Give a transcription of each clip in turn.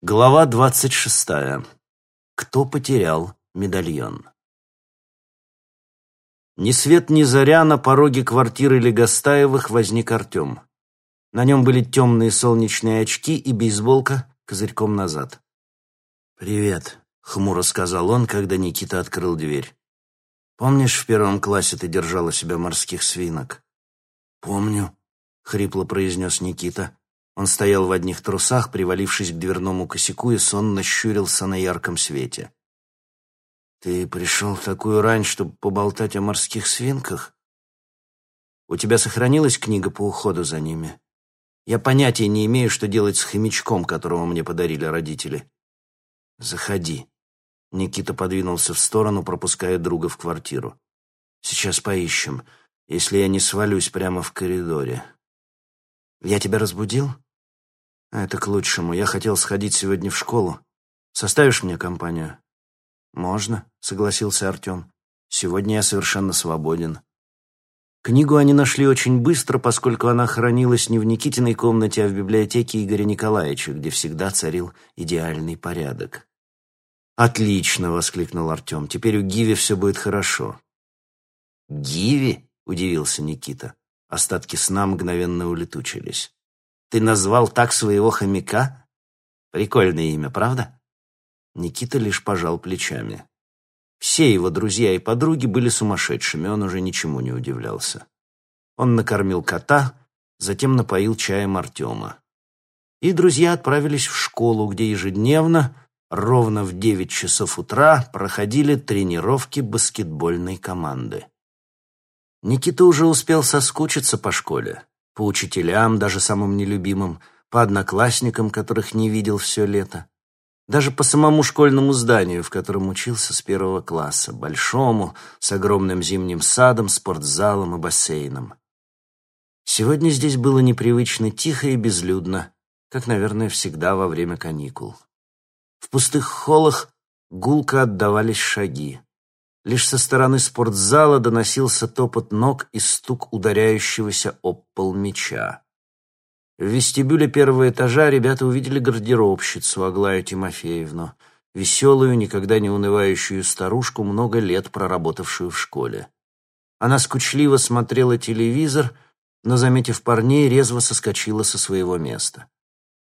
Глава двадцать шестая. Кто потерял медальон? Ни свет ни заря на пороге квартиры Легостаевых возник Артем. На нем были темные солнечные очки и бейсболка козырьком назад. «Привет», — хмуро сказал он, когда Никита открыл дверь. «Помнишь, в первом классе ты держала себя морских свинок?» «Помню», — хрипло произнес Никита. Он стоял в одних трусах, привалившись к дверному косяку, и сонно щурился на ярком свете. «Ты пришел в такую рань, чтобы поболтать о морских свинках? У тебя сохранилась книга по уходу за ними? Я понятия не имею, что делать с хомячком, которого мне подарили родители. Заходи». Никита подвинулся в сторону, пропуская друга в квартиру. «Сейчас поищем, если я не свалюсь прямо в коридоре». «Я тебя разбудил?» «Это к лучшему. Я хотел сходить сегодня в школу. Составишь мне компанию?» «Можно», — согласился Артем. «Сегодня я совершенно свободен». Книгу они нашли очень быстро, поскольку она хранилась не в Никитиной комнате, а в библиотеке Игоря Николаевича, где всегда царил идеальный порядок. «Отлично!» — воскликнул Артем. «Теперь у Гиви все будет хорошо». «Гиви?» — удивился Никита. Остатки сна мгновенно улетучились. Ты назвал так своего хомяка? Прикольное имя, правда? Никита лишь пожал плечами. Все его друзья и подруги были сумасшедшими, он уже ничему не удивлялся. Он накормил кота, затем напоил чаем Артема. И друзья отправились в школу, где ежедневно, ровно в девять часов утра, проходили тренировки баскетбольной команды. Никита уже успел соскучиться по школе по учителям, даже самым нелюбимым, по одноклассникам, которых не видел все лето, даже по самому школьному зданию, в котором учился с первого класса, большому, с огромным зимним садом, спортзалом и бассейном. Сегодня здесь было непривычно тихо и безлюдно, как, наверное, всегда во время каникул. В пустых холлах гулко отдавались шаги. Лишь со стороны спортзала доносился топот ног и стук ударяющегося об пол мяча. В вестибюле первого этажа ребята увидели гардеробщицу Аглаю Тимофеевну, веселую, никогда не унывающую старушку, много лет проработавшую в школе. Она скучливо смотрела телевизор, но, заметив парней, резво соскочила со своего места.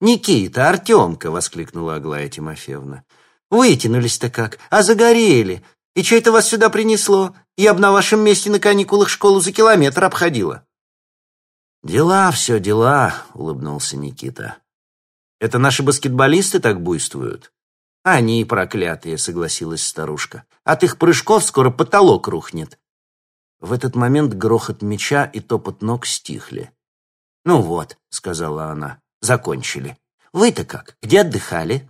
«Никита, Артемка!» — воскликнула Аглая Тимофеевна. «Вытянулись-то как, а загорели! И что это вас сюда принесло? Я бы на вашем месте на каникулах школу за километр обходила». «Дела все, дела», — улыбнулся Никита. «Это наши баскетболисты так буйствуют?» «Они проклятые», — согласилась старушка. «От их прыжков скоро потолок рухнет». В этот момент грохот меча и топот ног стихли. «Ну вот», — сказала она, — «закончили. Вы-то как? Где отдыхали?»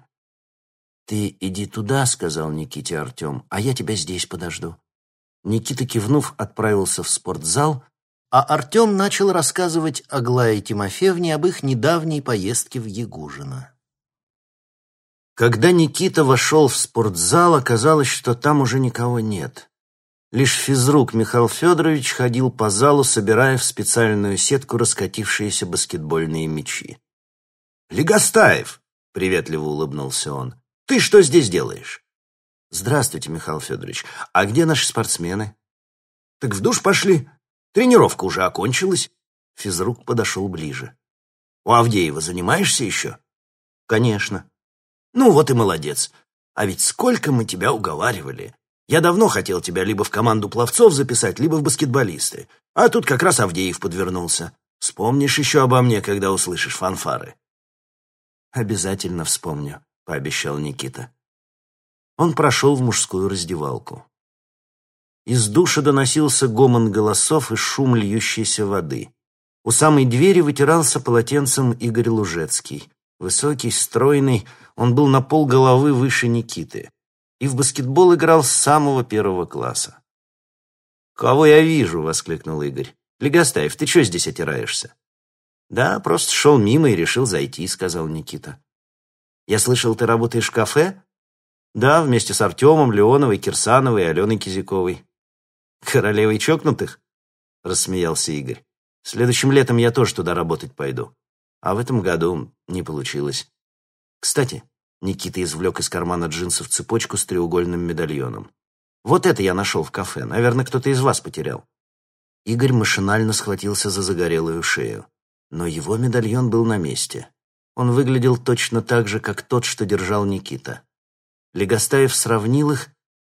«Ты иди туда», — сказал Никите Артем, — «а я тебя здесь подожду». Никита, кивнув, отправился в спортзал, а Артем начал рассказывать Аглае Тимофеевне об их недавней поездке в Ягужино. Когда Никита вошел в спортзал, оказалось, что там уже никого нет. Лишь физрук Михаил Федорович ходил по залу, собирая в специальную сетку раскатившиеся баскетбольные мячи. «Легостаев!» — приветливо улыбнулся он. Ты что здесь делаешь? Здравствуйте, Михаил Федорович. А где наши спортсмены? Так в душ пошли. Тренировка уже окончилась. Физрук подошел ближе. У Авдеева занимаешься еще? Конечно. Ну вот и молодец. А ведь сколько мы тебя уговаривали. Я давно хотел тебя либо в команду пловцов записать, либо в баскетболисты. А тут как раз Авдеев подвернулся. Вспомнишь еще обо мне, когда услышишь фанфары. Обязательно вспомню пообещал Никита. Он прошел в мужскую раздевалку. Из душа доносился гомон голосов и шум льющейся воды. У самой двери вытирался полотенцем Игорь Лужецкий. Высокий, стройный, он был на пол головы выше Никиты. И в баскетбол играл с самого первого класса. «Кого я вижу?» — воскликнул Игорь. «Легостаев, ты что здесь отираешься?» «Да, просто шел мимо и решил зайти», — сказал Никита. Я слышал, ты работаешь в кафе? Да, вместе с Артемом, Леоновой, Кирсановой и Аленой Кизяковой. Королевой чокнутых? Рассмеялся Игорь. Следующим летом я тоже туда работать пойду. А в этом году не получилось. Кстати, Никита извлек из кармана джинсов цепочку с треугольным медальоном. «Вот это я нашел в кафе. Наверное, кто-то из вас потерял». Игорь машинально схватился за загорелую шею. Но его медальон был на месте. Он выглядел точно так же, как тот, что держал Никита. Легостаев сравнил их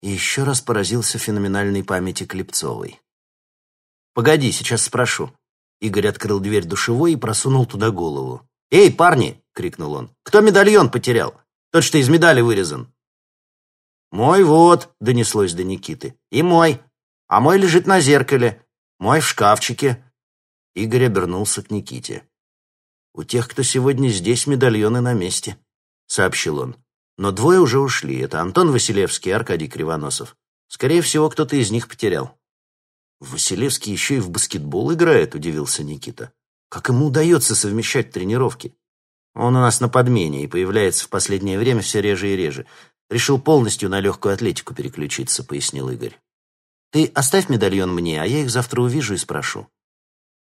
и еще раз поразился феноменальной памяти Клепцовой. «Погоди, сейчас спрошу». Игорь открыл дверь душевой и просунул туда голову. «Эй, парни!» — крикнул он. «Кто медальон потерял? Тот, что из медали вырезан». «Мой вот», — донеслось до Никиты. «И мой. А мой лежит на зеркале. Мой в шкафчике». Игорь обернулся к Никите. «У тех, кто сегодня здесь, медальоны на месте», — сообщил он. «Но двое уже ушли. Это Антон Василевский и Аркадий Кривоносов. Скорее всего, кто-то из них потерял». «Василевский еще и в баскетбол играет», — удивился Никита. «Как ему удается совмещать тренировки?» «Он у нас на подмене и появляется в последнее время все реже и реже. Решил полностью на легкую атлетику переключиться», — пояснил Игорь. «Ты оставь медальон мне, а я их завтра увижу и спрошу».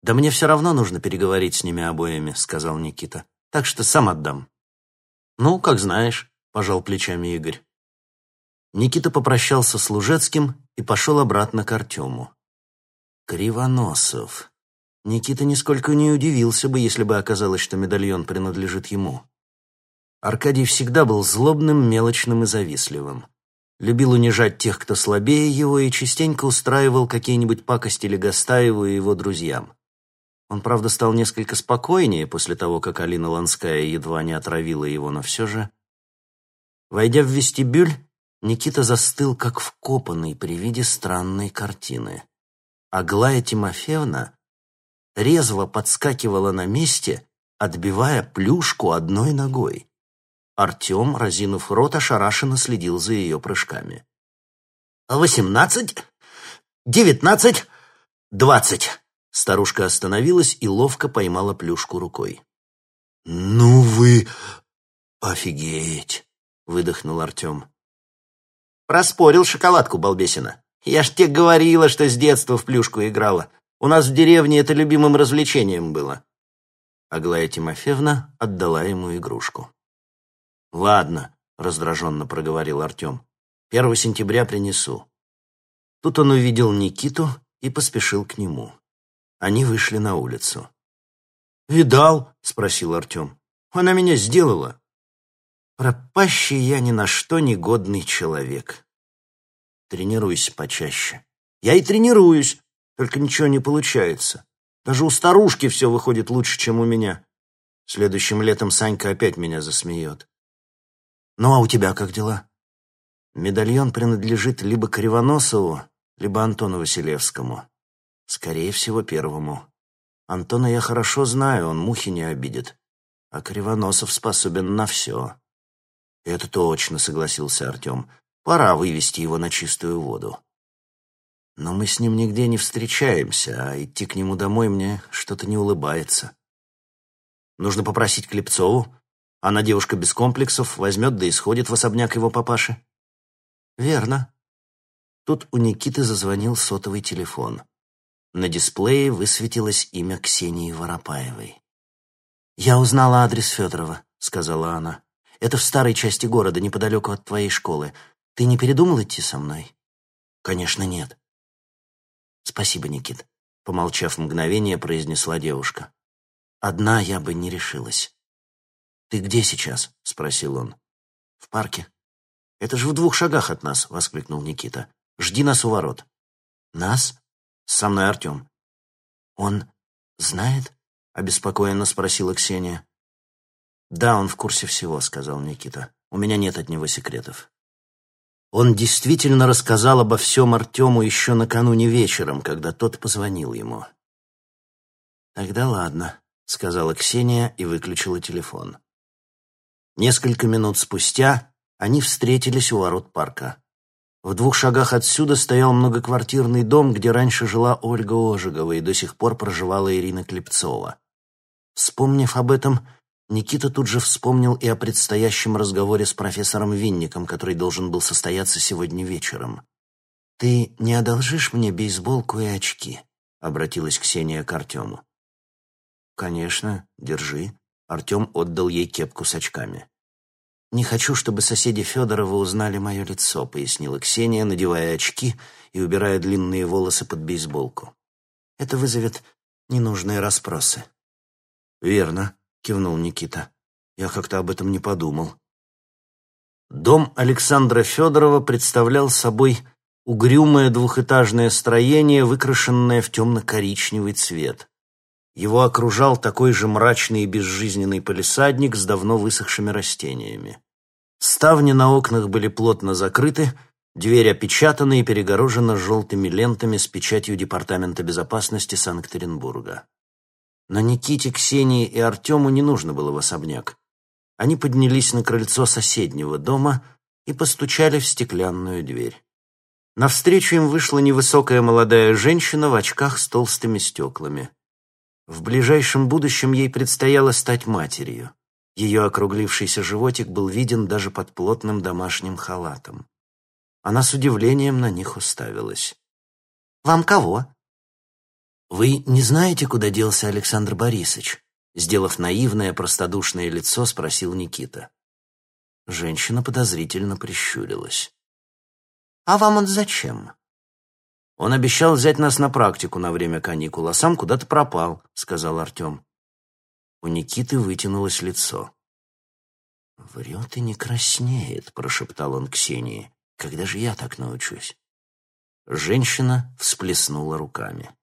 «Да мне все равно нужно переговорить с ними обоими», — сказал Никита. «Так что сам отдам». «Ну, как знаешь», — пожал плечами Игорь. Никита попрощался с Лужецким и пошел обратно к Артему. Кривоносов. Никита нисколько не удивился бы, если бы оказалось, что медальон принадлежит ему. Аркадий всегда был злобным, мелочным и завистливым. Любил унижать тех, кто слабее его, и частенько устраивал какие-нибудь пакости Легостаеву и его друзьям. Он, правда, стал несколько спокойнее после того, как Алина Ланская едва не отравила его, но все же... Войдя в вестибюль, Никита застыл, как вкопанный при виде странной картины. Аглая Тимофеевна резво подскакивала на месте, отбивая плюшку одной ногой. Артем, разинув рот, ошарашенно следил за ее прыжками. «Восемнадцать? Девятнадцать? Двадцать!» Старушка остановилась и ловко поймала плюшку рукой. «Ну вы... офигеть!» — выдохнул Артем. «Проспорил шоколадку, балбесина. Я ж тебе говорила, что с детства в плюшку играла. У нас в деревне это любимым развлечением было». Аглая Тимофеевна отдала ему игрушку. «Ладно», — раздраженно проговорил Артем. «Первого сентября принесу». Тут он увидел Никиту и поспешил к нему. Они вышли на улицу. «Видал?» — спросил Артем. «Она меня сделала». «Пропащий я ни на что негодный человек», Тренируйся почаще. Я и тренируюсь, только ничего не получается. Даже у старушки все выходит лучше, чем у меня. Следующим летом Санька опять меня засмеет. Ну, а у тебя как дела? Медальон принадлежит либо Кривоносову, либо Антону Василевскому. Скорее всего, первому. Антона я хорошо знаю, он мухи не обидит. А Кривоносов способен на все. Это точно, согласился Артем. Пора вывести его на чистую воду. Но мы с ним нигде не встречаемся, а идти к нему домой мне что-то не улыбается. Нужно попросить Клепцову. Она девушка без комплексов, возьмет да исходит в особняк его папаши. Верно. Тут у Никиты зазвонил сотовый телефон. На дисплее высветилось имя Ксении Воропаевой. «Я узнала адрес Федорова», — сказала она. «Это в старой части города, неподалеку от твоей школы. Ты не передумал идти со мной? Конечно, нет. Спасибо, Никит, помолчав мгновение, произнесла девушка. Одна я бы не решилась. Ты где сейчас? спросил он. В парке. Это же в двух шагах от нас, воскликнул Никита. Жди нас у ворот. Нас? Со мной Артем. Он знает? обеспокоенно спросила Ксения. Да, он в курсе всего, сказал Никита. У меня нет от него секретов. Он действительно рассказал обо всем Артему еще накануне вечером, когда тот позвонил ему. «Тогда ладно», — сказала Ксения и выключила телефон. Несколько минут спустя они встретились у ворот парка. В двух шагах отсюда стоял многоквартирный дом, где раньше жила Ольга Ожегова и до сих пор проживала Ирина Клепцова. Вспомнив об этом, Никита тут же вспомнил и о предстоящем разговоре с профессором Винником, который должен был состояться сегодня вечером. «Ты не одолжишь мне бейсболку и очки?» — обратилась Ксения к Артему. «Конечно, держи». Артем отдал ей кепку с очками. «Не хочу, чтобы соседи Федорова узнали мое лицо», — пояснила Ксения, надевая очки и убирая длинные волосы под бейсболку. «Это вызовет ненужные расспросы». «Верно», — кивнул Никита. «Я как-то об этом не подумал». Дом Александра Федорова представлял собой угрюмое двухэтажное строение, выкрашенное в темно-коричневый цвет. Его окружал такой же мрачный и безжизненный палисадник с давно высохшими растениями. Ставни на окнах были плотно закрыты, дверь опечатана и перегорожена желтыми лентами с печатью Департамента безопасности Санкт-Петербурга. Но Никите, Ксении и Артему не нужно было в особняк. Они поднялись на крыльцо соседнего дома и постучали в стеклянную дверь. Навстречу им вышла невысокая молодая женщина в очках с толстыми стеклами. В ближайшем будущем ей предстояло стать матерью. Ее округлившийся животик был виден даже под плотным домашним халатом. Она с удивлением на них уставилась. «Вам кого?» «Вы не знаете, куда делся Александр Борисович?» Сделав наивное, простодушное лицо, спросил Никита. Женщина подозрительно прищурилась. «А вам он зачем?» «Он обещал взять нас на практику на время каникул, а сам куда-то пропал», — сказал Артем. У Никиты вытянулось лицо. «Врет и не краснеет», — прошептал он Ксении. «Когда же я так научусь?» Женщина всплеснула руками.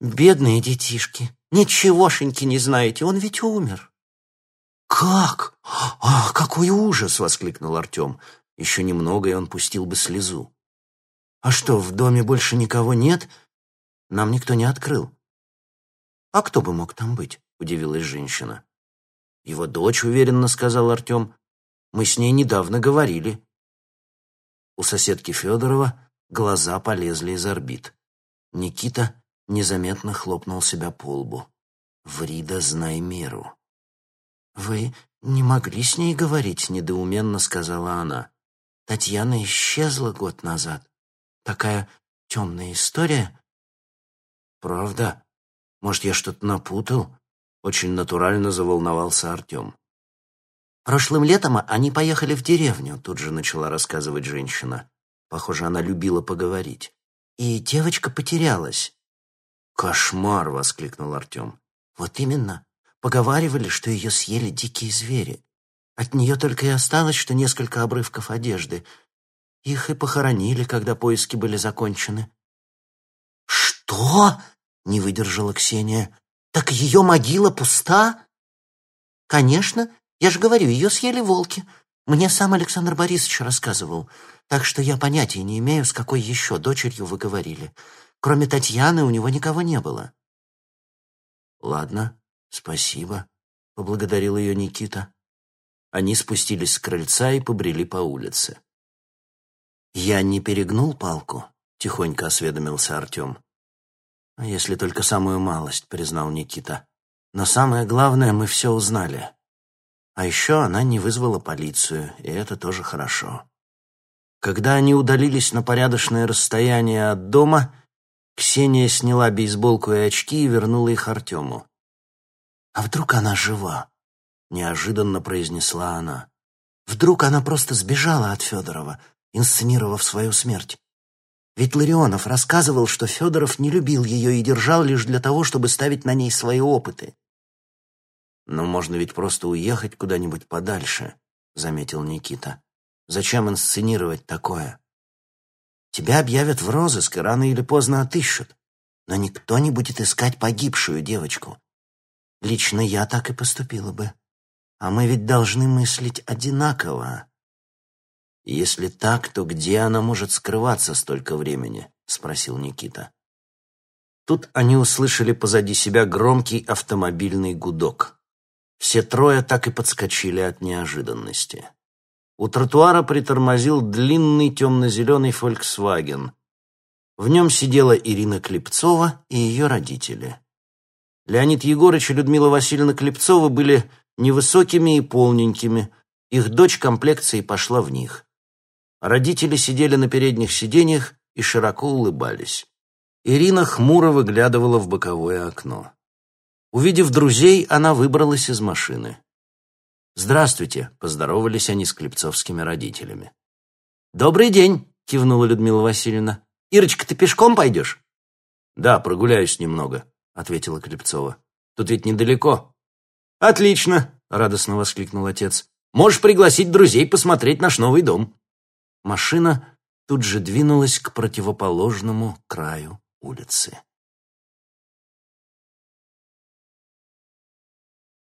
«Бедные детишки! Ничегошеньки не знаете, он ведь умер!» «Как? Ах, какой ужас!» — воскликнул Артем. Еще немного, и он пустил бы слезу. «А что, в доме больше никого нет? Нам никто не открыл». «А кто бы мог там быть?» — удивилась женщина. «Его дочь, уверенно сказал Артем. Мы с ней недавно говорили». У соседки Федорова глаза полезли из орбит. Никита незаметно хлопнул себя по лбу. «Врида, знай меру». «Вы не могли с ней говорить?» — недоуменно сказала она. «Татьяна исчезла год назад. Такая темная история». «Правда? Может, я что-то напутал?» Очень натурально заволновался Артем. «Прошлым летом они поехали в деревню», — тут же начала рассказывать женщина. Похоже, она любила поговорить. «И девочка потерялась. «Кошмар!» — воскликнул Артем. «Вот именно. Поговаривали, что ее съели дикие звери. От нее только и осталось, что несколько обрывков одежды. Их и похоронили, когда поиски были закончены». «Что?» — не выдержала Ксения. «Так ее могила пуста?» «Конечно. Я же говорю, ее съели волки. Мне сам Александр Борисович рассказывал. Так что я понятия не имею, с какой еще дочерью вы говорили. Кроме Татьяны у него никого не было. «Ладно, спасибо», — поблагодарил ее Никита. Они спустились с крыльца и побрели по улице. «Я не перегнул палку?» — тихонько осведомился Артем. «А «Если только самую малость», — признал Никита. «Но самое главное, мы все узнали. А еще она не вызвала полицию, и это тоже хорошо». Когда они удалились на порядочное расстояние от дома, Ксения сняла бейсболку и очки и вернула их Артему. «А вдруг она жива?» — неожиданно произнесла она. «Вдруг она просто сбежала от Федорова, инсценировав свою смерть? Ведь Ларионов рассказывал, что Федоров не любил ее и держал лишь для того, чтобы ставить на ней свои опыты». «Но можно ведь просто уехать куда-нибудь подальше», — заметил Никита. «Зачем инсценировать такое?» Тебя объявят в розыск и рано или поздно отыщут. Но никто не будет искать погибшую девочку. Лично я так и поступила бы. А мы ведь должны мыслить одинаково. Если так, то где она может скрываться столько времени? Спросил Никита. Тут они услышали позади себя громкий автомобильный гудок. Все трое так и подскочили от неожиданности. У тротуара притормозил длинный темно-зеленый «Фольксваген». В нем сидела Ирина Клепцова и ее родители. Леонид Егорыч и Людмила Васильевна Клепцова были невысокими и полненькими. Их дочь комплекции пошла в них. Родители сидели на передних сиденьях и широко улыбались. Ирина хмуро выглядывала в боковое окно. Увидев друзей, она выбралась из машины. «Здравствуйте», — поздоровались они с клепцовскими родителями. «Добрый день», — кивнула Людмила Васильевна. «Ирочка, ты пешком пойдешь?» «Да, прогуляюсь немного», — ответила Клепцова. «Тут ведь недалеко». «Отлично!» — радостно воскликнул отец. «Можешь пригласить друзей посмотреть наш новый дом». Машина тут же двинулась к противоположному краю улицы.